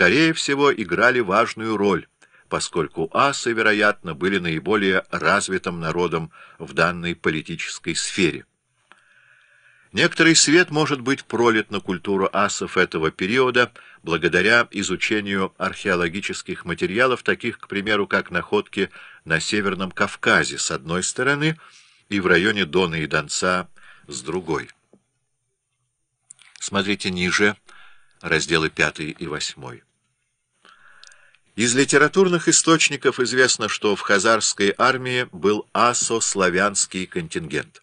скорее всего, играли важную роль, поскольку асы, вероятно, были наиболее развитым народом в данной политической сфере. Некоторый свет может быть пролит на культуру асов этого периода благодаря изучению археологических материалов, таких, к примеру, как находки на Северном Кавказе с одной стороны и в районе Дона и Донца с другой. Смотрите ниже, разделы 5 и 8. Из литературных источников известно, что в хазарской армии был асо-славянский контингент.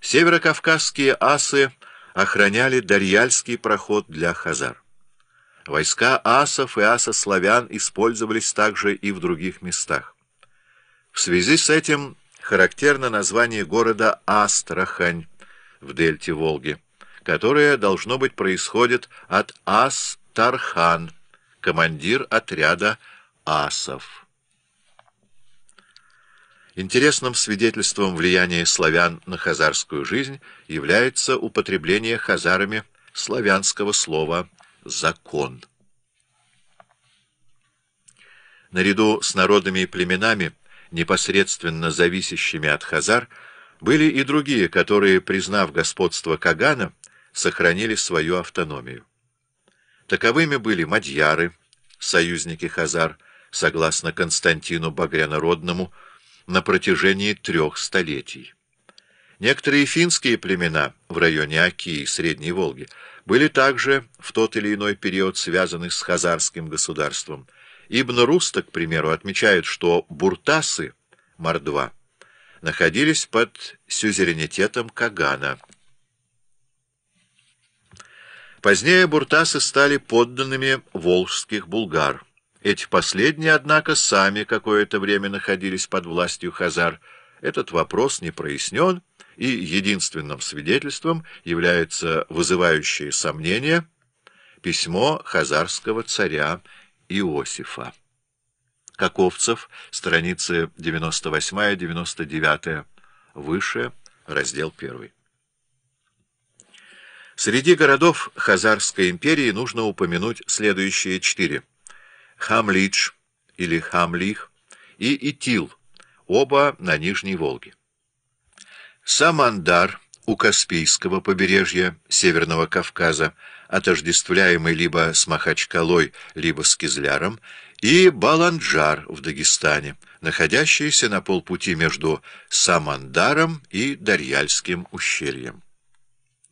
Северокавказские асы охраняли Дарьяльский проход для хазар. Войска асов и асославян использовались также и в других местах. В связи с этим характерно название города Астрахань в дельте Волги, которое, должно быть, происходит от Ас-Тархан, командир отряда асов. Интересным свидетельством влияния славян на хазарскую жизнь является употребление хазарами славянского слова «закон». Наряду с народами и племенами, непосредственно зависящими от хазар, были и другие, которые, признав господство Кагана, сохранили свою автономию. Таковыми были мадьяры, союзники хазар, согласно Константину Багрянородному, на протяжении трех столетий. Некоторые финские племена в районе Оки и Средней Волги были также в тот или иной период связаны с хазарским государством. Ибн Руста, к примеру, отмечает, что буртасы, мордва, находились под сюзеренитетом Кагана. Позднее буртасы стали подданными волжских булгар. Эти последние, однако, сами какое-то время находились под властью хазар. Этот вопрос не прояснен, и единственным свидетельством является вызывающее сомнение письмо хазарского царя Иосифа. Каковцев, страницы 98-99, выше, раздел 1. Среди городов Хазарской империи нужно упомянуть следующие четыре. Хамлидж или Хамлих и Итил, оба на Нижней Волге. Самандар у Каспийского побережья Северного Кавказа, отождествляемый либо с Махачкалой, либо с Кизляром, и Баланджар в Дагестане, находящийся на полпути между Самандаром и Дарьяльским ущельем.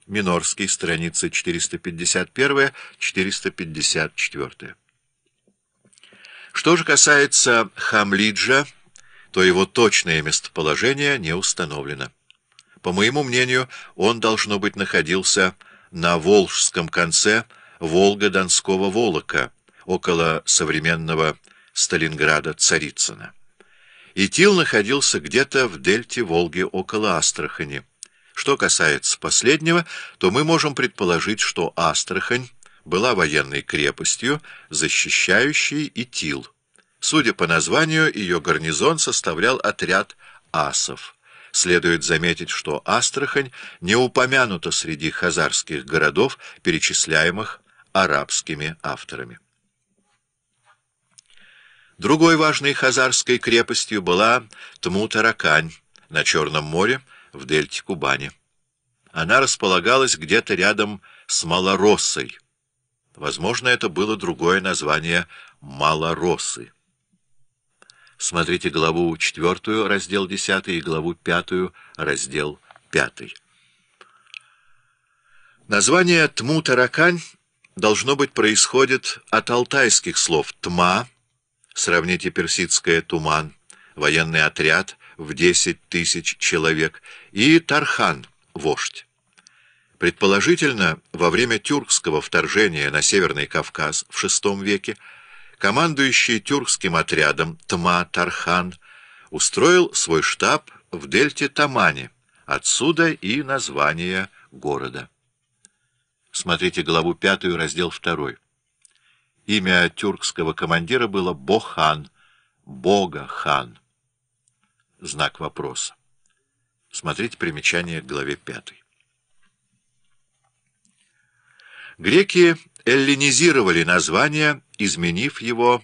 Минорский, страница 451-454. Что же касается Хамлиджа, то его точное местоположение не установлено. По моему мнению, он, должно быть, находился на Волжском конце Волго-Донского Волока, около современного Сталинграда-Царицына. Итил находился где-то в дельте Волги около Астрахани. Что касается последнего, то мы можем предположить, что Астрахань была военной крепостью, защищающей Итил. Судя по названию, ее гарнизон составлял отряд асов. Следует заметить, что Астрахань не упомянута среди хазарских городов, перечисляемых арабскими авторами. Другой важной хазарской крепостью была Тмутаракань на Черном море, в дельте Кубани. Она располагалась где-то рядом с Малороссой. Возможно, это было другое название Малоросы. Смотрите главу 4, раздел 10, и главу 5, раздел 5. Название Тму-Таракань должно быть происходит от алтайских слов «тма», сравните персидское «туман», военный отряд — в десять тысяч человек, и Тархан, вождь. Предположительно, во время тюркского вторжения на Северный Кавказ в VI веке командующий тюркским отрядом Тма Тархан устроил свой штаб в дельте Тамани, отсюда и название города. Смотрите главу 5, раздел 2. Имя тюркского командира было Бохан, Бога-хан знак вопроса. Смотрите примечание к главе 5. Греки эллинизировали название, изменив его